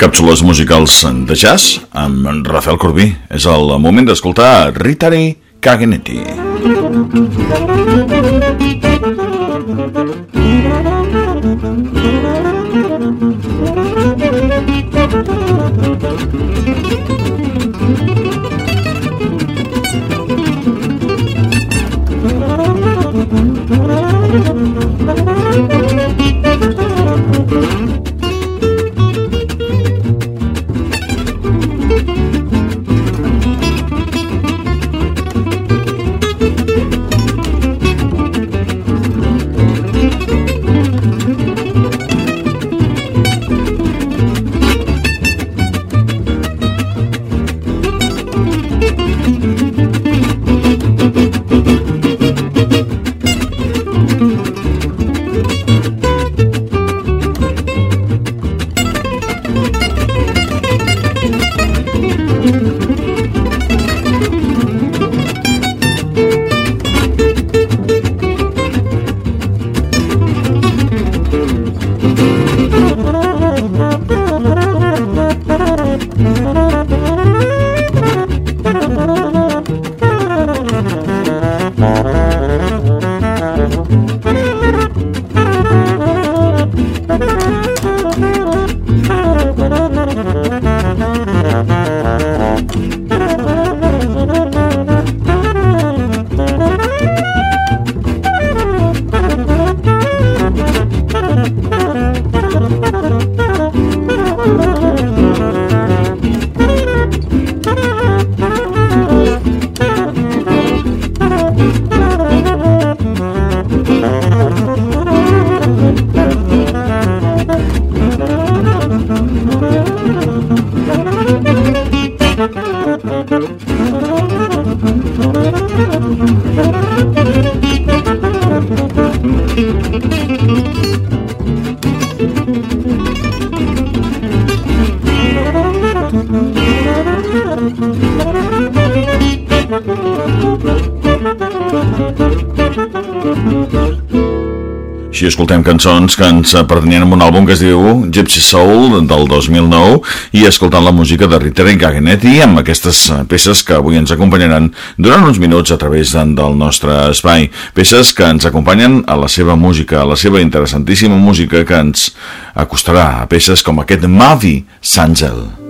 Càpsules musicals de jazz amb Rafael Corbí. És el moment d'escoltar Ritari Kagenetti. Així escoltem cançons que ens pertanyien a un àlbum que es diu Gypsy Soul del 2009 i escoltant la música de Ritter i Gagenetti amb aquestes peces que avui ens acompanyaran durant uns minuts a través del nostre espai. Peces que ens acompanyen a la seva música, a la seva interessantíssima música que ens acostarà a peces com aquest Mavi Sangel.